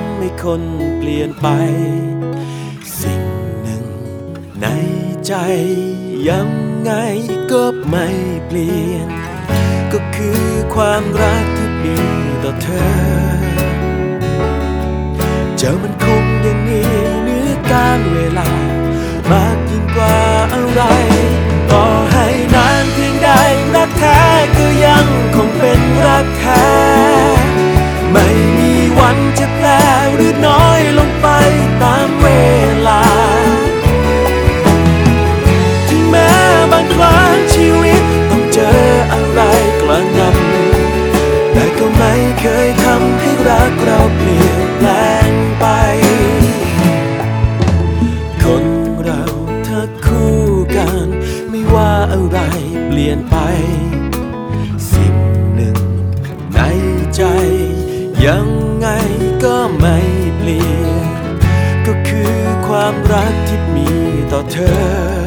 ำให้คนเปลี่ยนไป สิ่งหนึ่งในใจ ยังไงก็ไม่เปลี่ยน ก็คือความรักที่มีต่อเธอ เจะมันคงยังมีเนื้อการเวลา มากยิ่งกว่าอะไร ต่อให้นานเพียงใดรักแท้ก็ยังคงเป็นรักแท้ ไม่มีันจะแปลหรือน้อยลงไปตามเวลา ถึงแม้บางครั้งชีวิตต้องเจออะไรกระหนำแต่ก็ไม่เคยทำให้รักเราเปลี่ยนแปลงไป คนเราถ้าคู่กัน ไม่ว่าอะไรเปลี่ยนไป สิ่งหนึ่งในใจยัง ลี่ยน ก็คือความรักที่มีต่อเธอ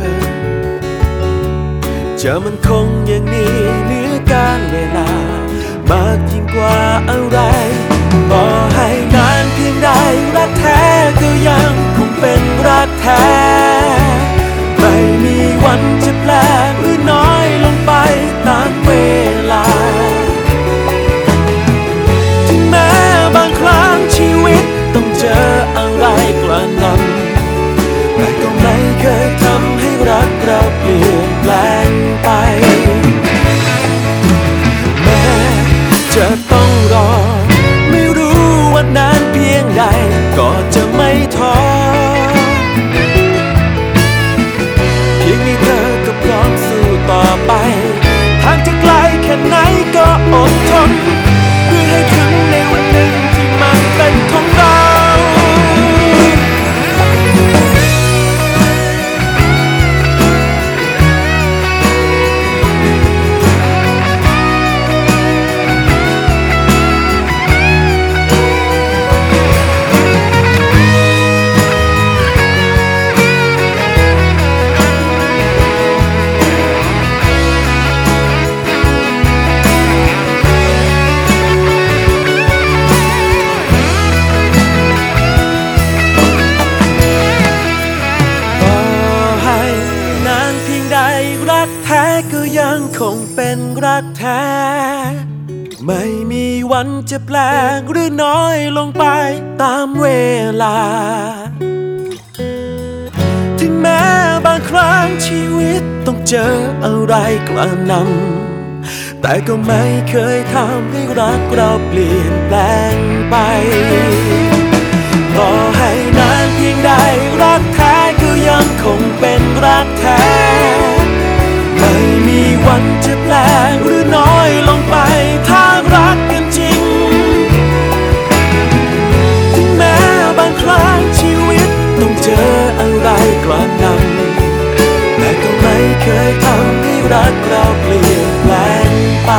จะมันคงอย่างนี้เนื้อการเวลา มากยิ่งกว่าอะไรต่อให้นานเพียงใดรักแท้ก็ยังคงเป็นรักแท้ กเยังคงเป็นรักแท้ ไม่มีวันจะแปลงหรือน้อยลงไปตามเวลา ถึงแม้บางครั้งชีวิตต้องเจออะไรกระนำแต่ก็ไม่เคยทำให้รักเราเปลี่ยนแปลงไปต่อให้นานเพียงใดรักแท้ก็ยังคงเป็นรักแท้ มันจะแปลงหรือน้อยลงไปถ้ารักกันจริง ถึงแม้บางครั้งชีวิตต้องเจออะไรกระหนำแต่ก็ไม่เคยทำให้รักเราเปลี่ยนแปลงไป